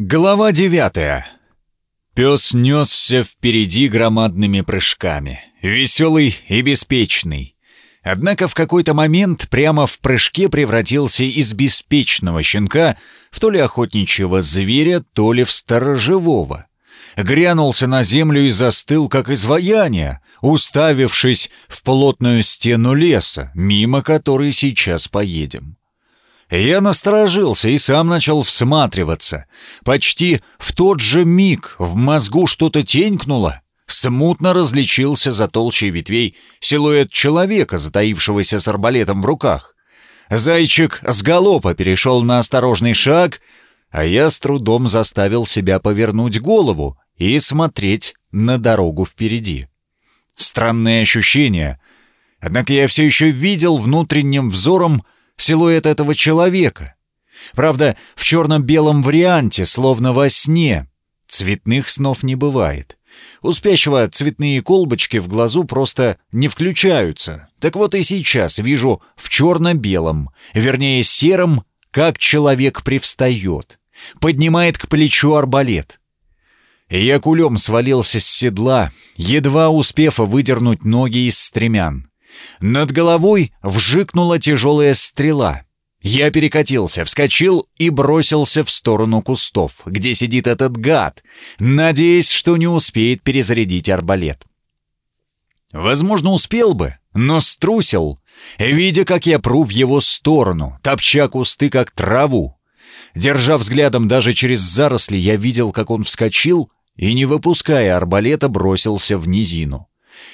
Глава девятая. Пес несся впереди громадными прыжками, веселый и беспечный. Однако в какой-то момент прямо в прыжке превратился из беспечного щенка в то ли охотничьего зверя, то ли в сторожевого. Грянулся на землю и застыл, как изваяние, уставившись в плотную стену леса, мимо которой сейчас поедем. Я насторожился и сам начал всматриваться. Почти в тот же миг в мозгу что-то тенькнуло. Смутно различился за толщей ветвей силуэт человека, затаившегося с арбалетом в руках. Зайчик с галопа перешел на осторожный шаг, а я с трудом заставил себя повернуть голову и смотреть на дорогу впереди. Странное ощущение. Однако я все еще видел внутренним взором силуэт этого человека. Правда, в черно-белом варианте, словно во сне. Цветных снов не бывает. У спящего цветные колбочки в глазу просто не включаются. Так вот и сейчас вижу в черно-белом, вернее сером, как человек привстает. Поднимает к плечу арбалет. Я кулем свалился с седла, едва успев выдернуть ноги из стремян. Над головой вжикнула тяжелая стрела. Я перекатился, вскочил и бросился в сторону кустов, где сидит этот гад, надеясь, что не успеет перезарядить арбалет. Возможно, успел бы, но струсил, видя, как я пру в его сторону, топча кусты, как траву. Держа взглядом даже через заросли, я видел, как он вскочил и, не выпуская арбалета, бросился в низину.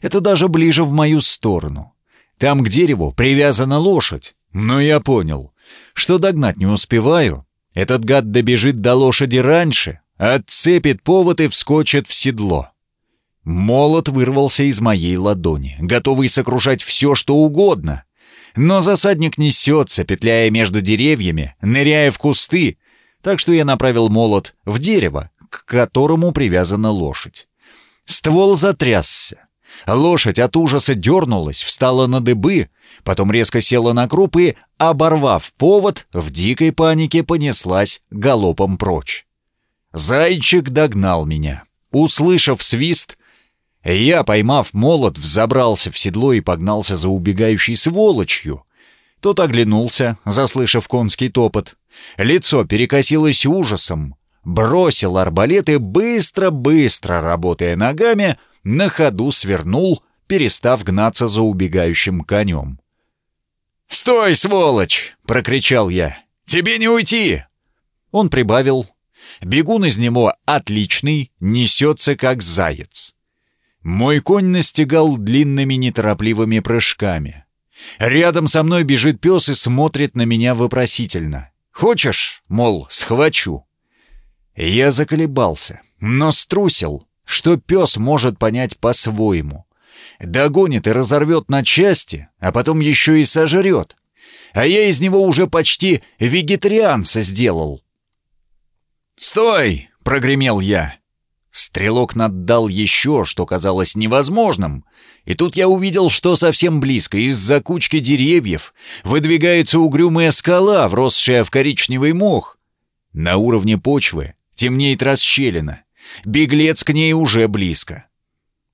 Это даже ближе в мою сторону. Там к дереву привязана лошадь. Но я понял, что догнать не успеваю. Этот гад добежит до лошади раньше, отцепит повод и вскочит в седло. Молот вырвался из моей ладони, готовый сокрушать все, что угодно. Но засадник несется, петляя между деревьями, ныряя в кусты, так что я направил молот в дерево, к которому привязана лошадь. Ствол затрясся. Лошадь от ужаса дернулась, встала на дыбы, потом резко села на круп и, оборвав повод, в дикой панике понеслась галопом прочь. Зайчик догнал меня. Услышав свист, я, поймав молот, взобрался в седло и погнался за убегающей сволочью. Тот оглянулся, заслышав конский топот. Лицо перекосилось ужасом. Бросил арбалет и быстро-быстро, работая ногами, на ходу свернул, перестав гнаться за убегающим конем. «Стой, сволочь!» — прокричал я. «Тебе не уйти!» Он прибавил. Бегун из него отличный, несется как заяц. Мой конь настигал длинными неторопливыми прыжками. Рядом со мной бежит пес и смотрит на меня вопросительно. «Хочешь?» — мол, схвачу. Я заколебался, но струсил что пес может понять по-своему. Догонит и разорвет на части, а потом еще и сожрет. А я из него уже почти вегетарианца сделал. «Стой!» — прогремел я. Стрелок наддал еще, что казалось невозможным. И тут я увидел, что совсем близко, из-за кучки деревьев, выдвигается угрюмая скала, вросшая в коричневый мох. На уровне почвы темнеет расщелина. Беглец к ней уже близко.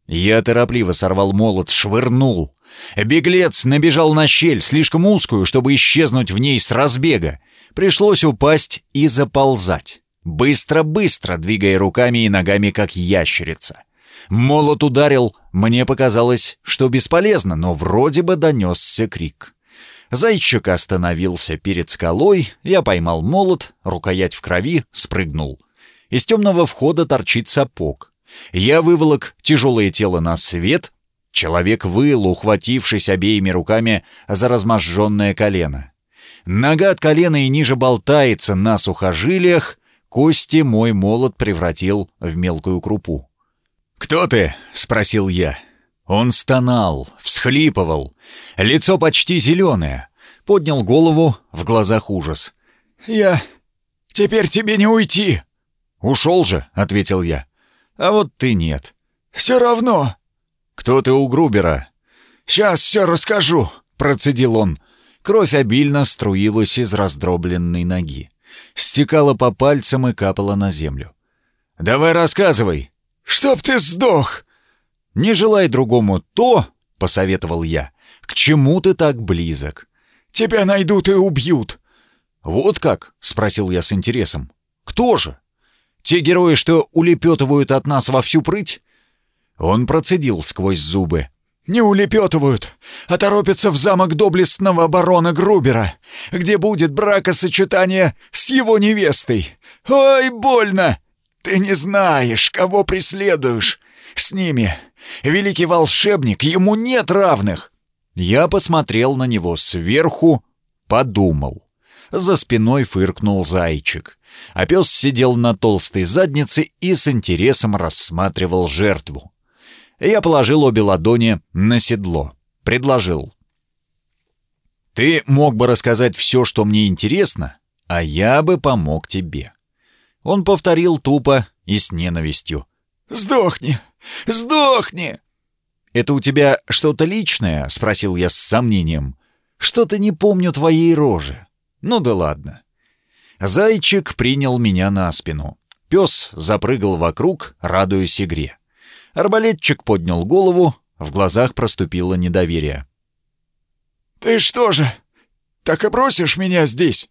Я торопливо сорвал молот, швырнул. Беглец набежал на щель, слишком узкую, чтобы исчезнуть в ней с разбега. Пришлось упасть и заползать. Быстро-быстро, двигая руками и ногами, как ящерица. Молот ударил, мне показалось, что бесполезно, но вроде бы донесся крик. Зайчик остановился перед скалой, я поймал молот, рукоять в крови, спрыгнул — из темного входа торчит сапог. Я выволок тяжелое тело на свет. Человек выл, ухватившись обеими руками за разможженное колено. Нога от колена и ниже болтается на сухожилиях. Кости мой молот превратил в мелкую крупу. «Кто ты?» — спросил я. Он стонал, всхлипывал. Лицо почти зеленое. Поднял голову, в глазах ужас. «Я... Теперь тебе не уйти!» «Ушел же», — ответил я. «А вот ты нет». «Все равно». «Кто ты у Грубера?» «Сейчас все расскажу», — процедил он. Кровь обильно струилась из раздробленной ноги. стекала по пальцам и капала на землю. «Давай рассказывай!» «Чтоб ты сдох!» «Не желай другому то, — посоветовал я, — к чему ты так близок?» «Тебя найдут и убьют!» «Вот как?» — спросил я с интересом. «Кто же? Те герои, что улепетывают от нас во всю прыть?» Он процедил сквозь зубы. «Не улепетывают, а торопятся в замок доблестного барона Грубера, где будет бракосочетание с его невестой. Ой, больно! Ты не знаешь, кого преследуешь. С ними великий волшебник, ему нет равных!» Я посмотрел на него сверху, подумал. За спиной фыркнул зайчик, а пес сидел на толстой заднице и с интересом рассматривал жертву. Я положил обе ладони на седло, предложил. «Ты мог бы рассказать все, что мне интересно, а я бы помог тебе». Он повторил тупо и с ненавистью. «Сдохни! Сдохни!» «Это у тебя что-то личное?» — спросил я с сомнением. «Что-то не помню твоей рожи». Ну да ладно. Зайчик принял меня на спину. Пес запрыгал вокруг, радуясь игре. Арбалетчик поднял голову, в глазах проступило недоверие. «Ты что же, так и бросишь меня здесь?»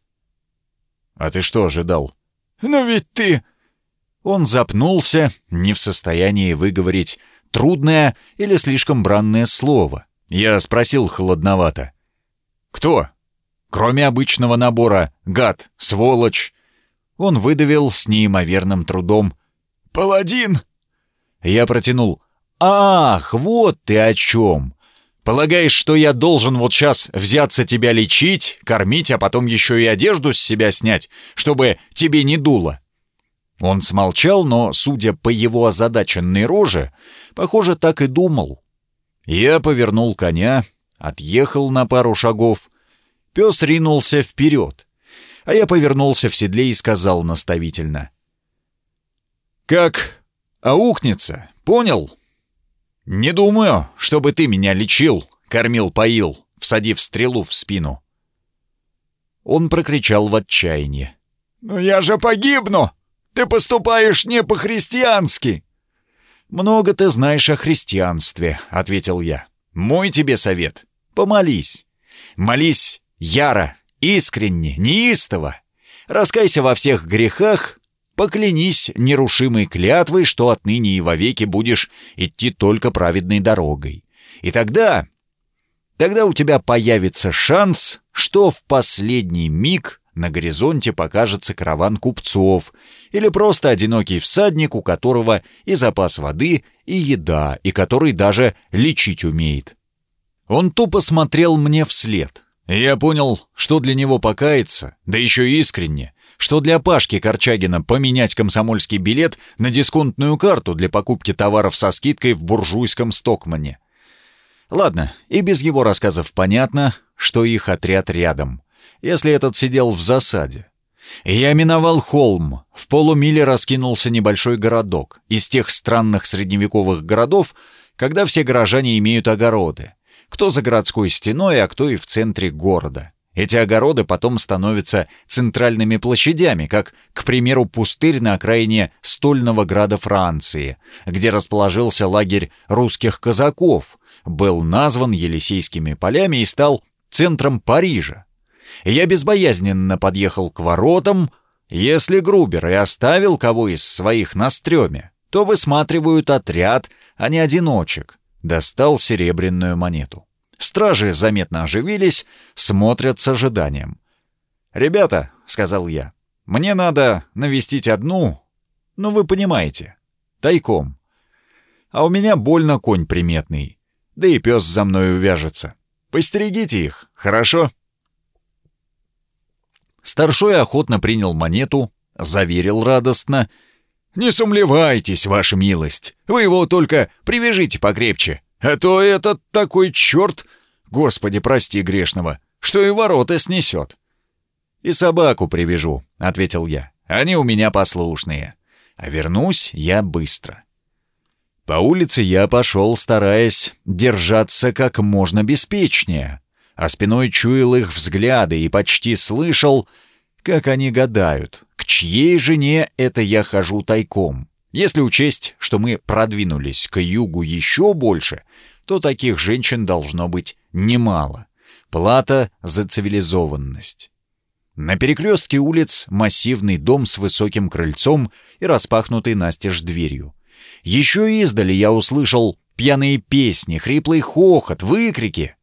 «А ты что ожидал?» «Но ведь ты...» Он запнулся, не в состоянии выговорить трудное или слишком бранное слово. Я спросил холодновато. «Кто?» Кроме обычного набора «гад», «сволочь», он выдавил с неимоверным трудом «Паладин!» Я протянул «Ах, вот ты о чем! Полагаешь, что я должен вот сейчас взяться тебя лечить, кормить, а потом еще и одежду с себя снять, чтобы тебе не дуло?» Он смолчал, но, судя по его озадаченной роже, похоже, так и думал. Я повернул коня, отъехал на пару шагов, Пес ринулся вперед, а я повернулся в седле и сказал наставительно. «Как аукнется, понял? Не думаю, чтобы ты меня лечил, кормил-поил, всадив стрелу в спину». Он прокричал в отчаянии. «Но я же погибну! Ты поступаешь не по-христиански!» «Много ты знаешь о христианстве», — ответил я. «Мой тебе совет. Помолись. Молись яро, искренне, неистово. Раскайся во всех грехах, поклянись нерушимой клятвой, что отныне и вовеки будешь идти только праведной дорогой. И тогда... Тогда у тебя появится шанс, что в последний миг на горизонте покажется караван купцов или просто одинокий всадник, у которого и запас воды, и еда, и который даже лечить умеет. Он тупо смотрел мне вслед, я понял, что для него покаяться, да еще искренне, что для Пашки Корчагина поменять комсомольский билет на дисконтную карту для покупки товаров со скидкой в буржуйском Стокмане. Ладно, и без его рассказов понятно, что их отряд рядом, если этот сидел в засаде. Я миновал холм, в полумиле раскинулся небольшой городок, из тех странных средневековых городов, когда все горожане имеют огороды. Кто за городской стеной, а кто и в центре города. Эти огороды потом становятся центральными площадями, как, к примеру, пустырь на окраине Стольного града Франции, где расположился лагерь русских казаков, был назван Елисейскими полями и стал центром Парижа. Я безбоязненно подъехал к воротам. Если Грубер и оставил кого из своих на стреме, то высматривают отряд, а не одиночек достал серебряную монету. Стражи заметно оживились, смотрят с ожиданием. «Ребята», — сказал я, — «мне надо навестить одну, ну вы понимаете, тайком. А у меня больно конь приметный, да и пес за мной увяжется. Постерегите их, хорошо?» Старшой охотно принял монету, заверил радостно — «Не сумлевайтесь, ваша милость, вы его только привяжите покрепче, а то этот такой черт, господи, прости грешного, что и ворота снесет». «И собаку привяжу», — ответил я, — «они у меня послушные, а вернусь я быстро». По улице я пошел, стараясь держаться как можно беспечнее, а спиной чуял их взгляды и почти слышал, Как они гадают, к чьей жене это я хожу тайком? Если учесть, что мы продвинулись к югу еще больше, то таких женщин должно быть немало. Плата за цивилизованность. На перекрестке улиц массивный дом с высоким крыльцом и распахнутой настежь дверью. Еще издали я услышал пьяные песни, хриплый хохот, выкрики.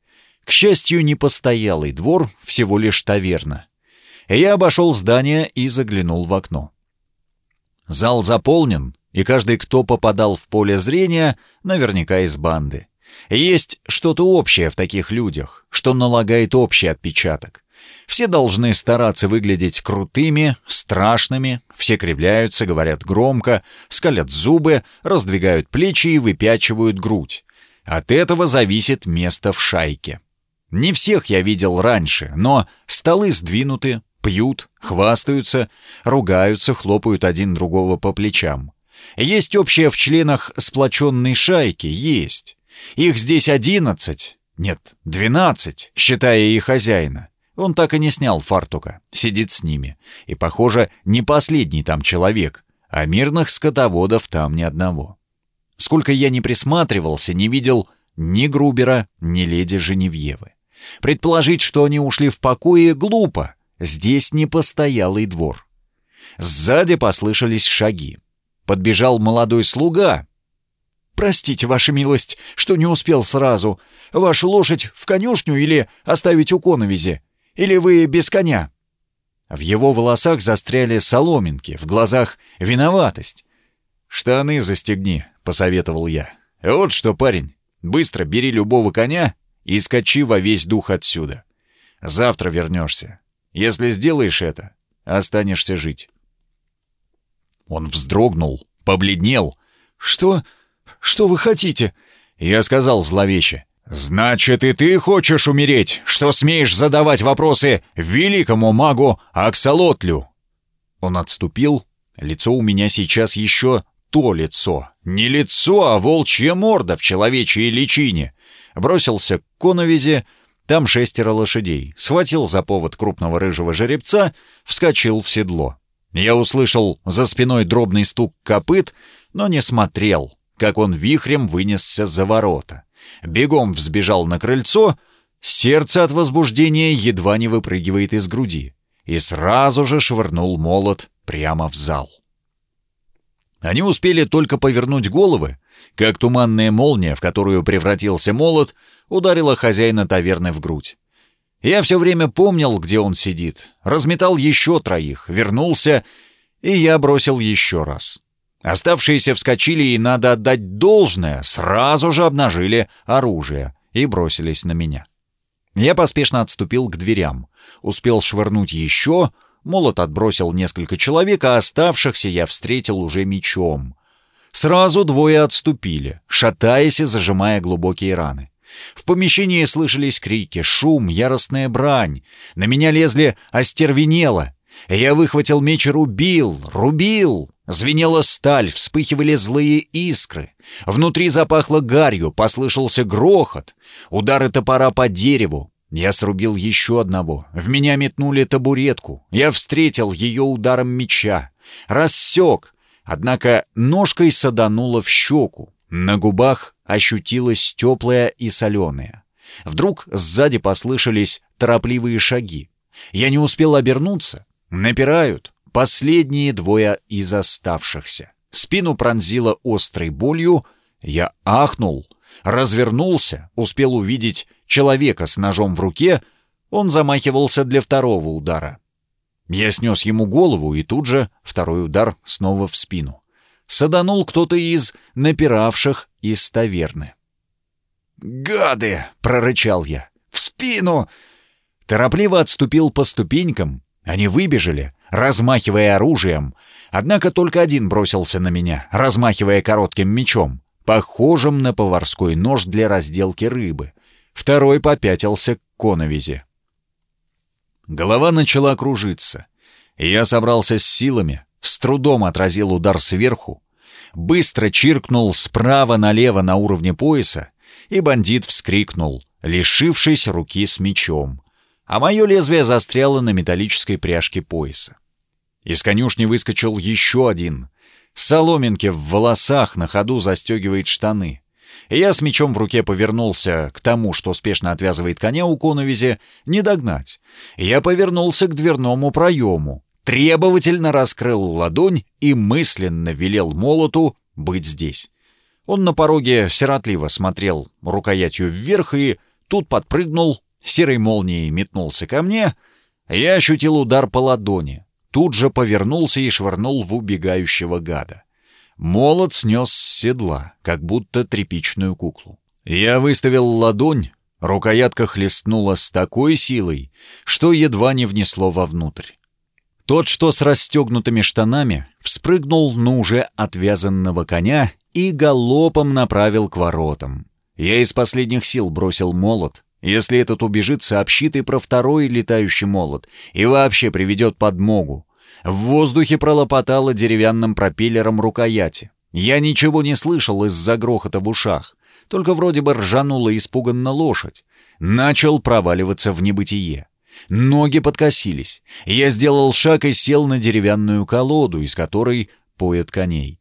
К счастью, не постоялый двор, всего лишь таверна. Я обошел здание и заглянул в окно. Зал заполнен, и каждый, кто попадал в поле зрения, наверняка из банды. Есть что-то общее в таких людях, что налагает общий отпечаток. Все должны стараться выглядеть крутыми, страшными, все кривляются, говорят громко, скалят зубы, раздвигают плечи и выпячивают грудь. От этого зависит место в шайке. Не всех я видел раньше, но столы сдвинуты, пьют, хвастаются, ругаются, хлопают один другого по плечам. Есть общее в членах сплоченной шайки, есть. Их здесь одиннадцать, нет, двенадцать, считая и хозяина. Он так и не снял фартука, сидит с ними. И, похоже, не последний там человек, а мирных скотоводов там ни одного. Сколько я не присматривался, не видел ни Грубера, ни леди Женевьевы. Предположить, что они ушли в покое, глупо. Здесь не постоялый двор. Сзади послышались шаги. Подбежал молодой слуга. «Простите, ваша милость, что не успел сразу. Вашу лошадь в конюшню или оставить у коновизи? Или вы без коня?» В его волосах застряли соломинки, в глазах виноватость. «Штаны застегни», — посоветовал я. «Вот что, парень, быстро бери любого коня и скачи во весь дух отсюда. Завтра вернешься. Если сделаешь это, останешься жить». Он вздрогнул, побледнел. «Что? Что вы хотите?» Я сказал зловеще. «Значит, и ты хочешь умереть, что смеешь задавать вопросы великому магу Аксалотлю?» Он отступил. Лицо у меня сейчас еще то лицо. Не лицо, а волчья морда в человечьей личине. Бросился к коновизе, там шестеро лошадей. Схватил за повод крупного рыжего жеребца, вскочил в седло. Я услышал за спиной дробный стук копыт, но не смотрел, как он вихрем вынесся за ворота. Бегом взбежал на крыльцо, сердце от возбуждения едва не выпрыгивает из груди, и сразу же швырнул молот прямо в зал. Они успели только повернуть головы, как туманная молния, в которую превратился молот, ударила хозяина таверны в грудь. Я все время помнил, где он сидит. Разметал еще троих, вернулся, и я бросил еще раз. Оставшиеся вскочили, и, надо отдать должное, сразу же обнажили оружие и бросились на меня. Я поспешно отступил к дверям. Успел швырнуть еще, молот отбросил несколько человек, а оставшихся я встретил уже мечом. Сразу двое отступили, шатаясь и зажимая глубокие раны. В помещении слышались крики, шум, яростная брань. На меня лезли остервенело. Я выхватил меч и рубил, рубил. Звенела сталь, вспыхивали злые искры. Внутри запахло гарью, послышался грохот. Удары топора по дереву. Я срубил еще одного. В меня метнули табуретку. Я встретил ее ударом меча. Рассек. Однако ножкой садануло в щеку. На губах ощутилось теплое и соленое. Вдруг сзади послышались торопливые шаги. Я не успел обернуться. Напирают последние двое из оставшихся. Спину пронзило острой болью. Я ахнул, развернулся, успел увидеть человека с ножом в руке. Он замахивался для второго удара. Я снес ему голову, и тут же второй удар снова в спину саданул кто-то из напиравших из таверны. «Гады!» — прорычал я. «В спину!» Торопливо отступил по ступенькам. Они выбежали, размахивая оружием. Однако только один бросился на меня, размахивая коротким мечом, похожим на поварской нож для разделки рыбы. Второй попятился к коновизе. Голова начала кружиться. Я собрался с силами, с трудом отразил удар сверху, быстро чиркнул справа налево на уровне пояса, и бандит вскрикнул, лишившись руки с мечом. а мое лезвие застряло на металлической пряжке пояса. Из конюшни выскочил еще один. Соломинки в волосах на ходу застегивает штаны. Я с мечом в руке повернулся к тому, что спешно отвязывает коня у коновизи, не догнать. Я повернулся к дверному проему, требовательно раскрыл ладонь и мысленно велел молоту быть здесь. Он на пороге сиротливо смотрел рукоятью вверх и тут подпрыгнул, серой молнией метнулся ко мне. Я ощутил удар по ладони, тут же повернулся и швырнул в убегающего гада. Молот снес с седла, как будто тряпичную куклу. Я выставил ладонь, рукоятка хлестнула с такой силой, что едва не внесло вовнутрь. Тот, что с расстегнутыми штанами, вспрыгнул на уже отвязанного коня и галопом направил к воротам. Я из последних сил бросил молот. Если этот убежит, сообщит и про второй летающий молот, и вообще приведет подмогу. В воздухе пролопотало деревянным пропеллером рукояти. Я ничего не слышал из-за грохота в ушах. Только вроде бы ржанула испуганно лошадь. Начал проваливаться в небытие. Ноги подкосились. Я сделал шаг и сел на деревянную колоду, из которой поят коней.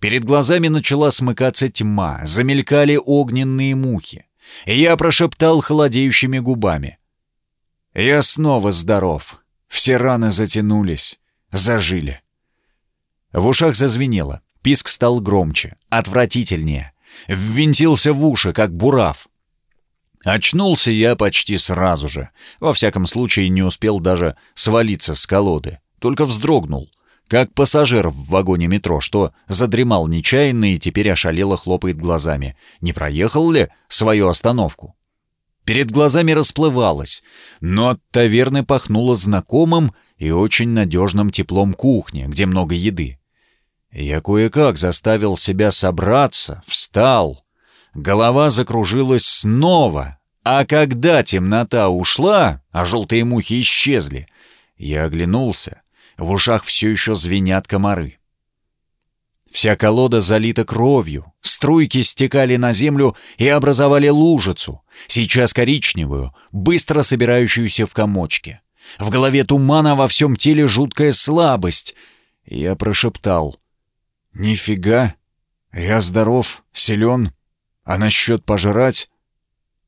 Перед глазами начала смыкаться тьма, замелькали огненные мухи. Я прошептал холодеющими губами. «Я снова здоров. Все раны затянулись, зажили». В ушах зазвенело, писк стал громче, отвратительнее. Ввинтился в уши, как бурав. Очнулся я почти сразу же. Во всяком случае, не успел даже свалиться с колоды. Только вздрогнул, как пассажир в вагоне метро, что задремал нечаянно и теперь ошалело хлопает глазами. Не проехал ли свою остановку? Перед глазами расплывалось, но от таверны пахнуло знакомым и очень надежным теплом кухни, где много еды. Я кое-как заставил себя собраться, встал, Голова закружилась снова, а когда темнота ушла, а желтые мухи исчезли, я оглянулся. В ушах все еще звенят комары. Вся колода залита кровью, струйки стекали на землю и образовали лужицу, сейчас коричневую, быстро собирающуюся в комочке. В голове тумана, во всем теле жуткая слабость. Я прошептал. «Нифига! Я здоров, силен, а насчет пожрать?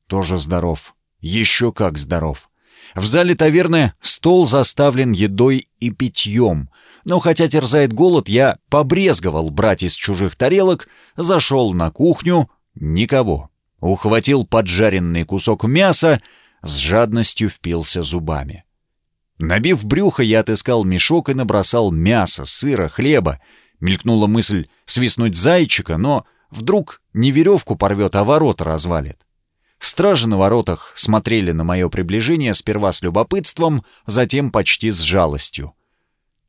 Тоже здоров. Еще как здоров. В зале таверны стол заставлен едой и питьем. Но хотя терзает голод, я побрезговал брать из чужих тарелок, зашел на кухню — никого. Ухватил поджаренный кусок мяса, с жадностью впился зубами. Набив брюхо, я отыскал мешок и набросал мясо, сыра, хлеба. Мелькнула мысль свистнуть зайчика, но Вдруг не веревку порвет, а ворота развалит. Стражи на воротах смотрели на мое приближение сперва с любопытством, затем почти с жалостью.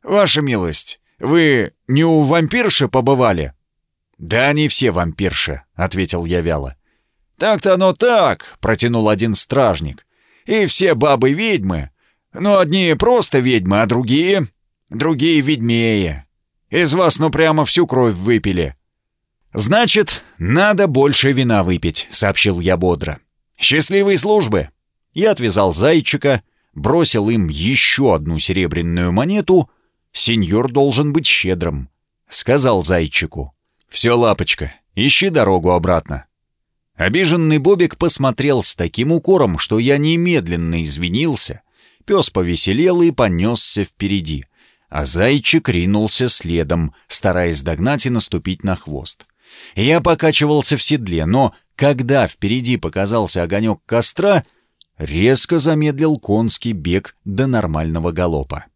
«Ваша милость, вы не у вампирши побывали?» «Да они все вампирши», — ответил я вяло. «Так-то оно так», — протянул один стражник. «И все бабы ведьмы. Но одни просто ведьмы, а другие... другие ведьмее. Из вас ну прямо всю кровь выпили. «Значит, надо больше вина выпить», — сообщил я бодро. «Счастливой службы!» Я отвязал зайчика, бросил им еще одну серебряную монету. «Сеньор должен быть щедрым», — сказал зайчику. «Все, лапочка, ищи дорогу обратно». Обиженный Бобик посмотрел с таким укором, что я немедленно извинился. Пес повеселел и понесся впереди, а зайчик ринулся следом, стараясь догнать и наступить на хвост. Я покачивался в седле, но когда впереди показался огонек костра, резко замедлил конский бег до нормального галопа.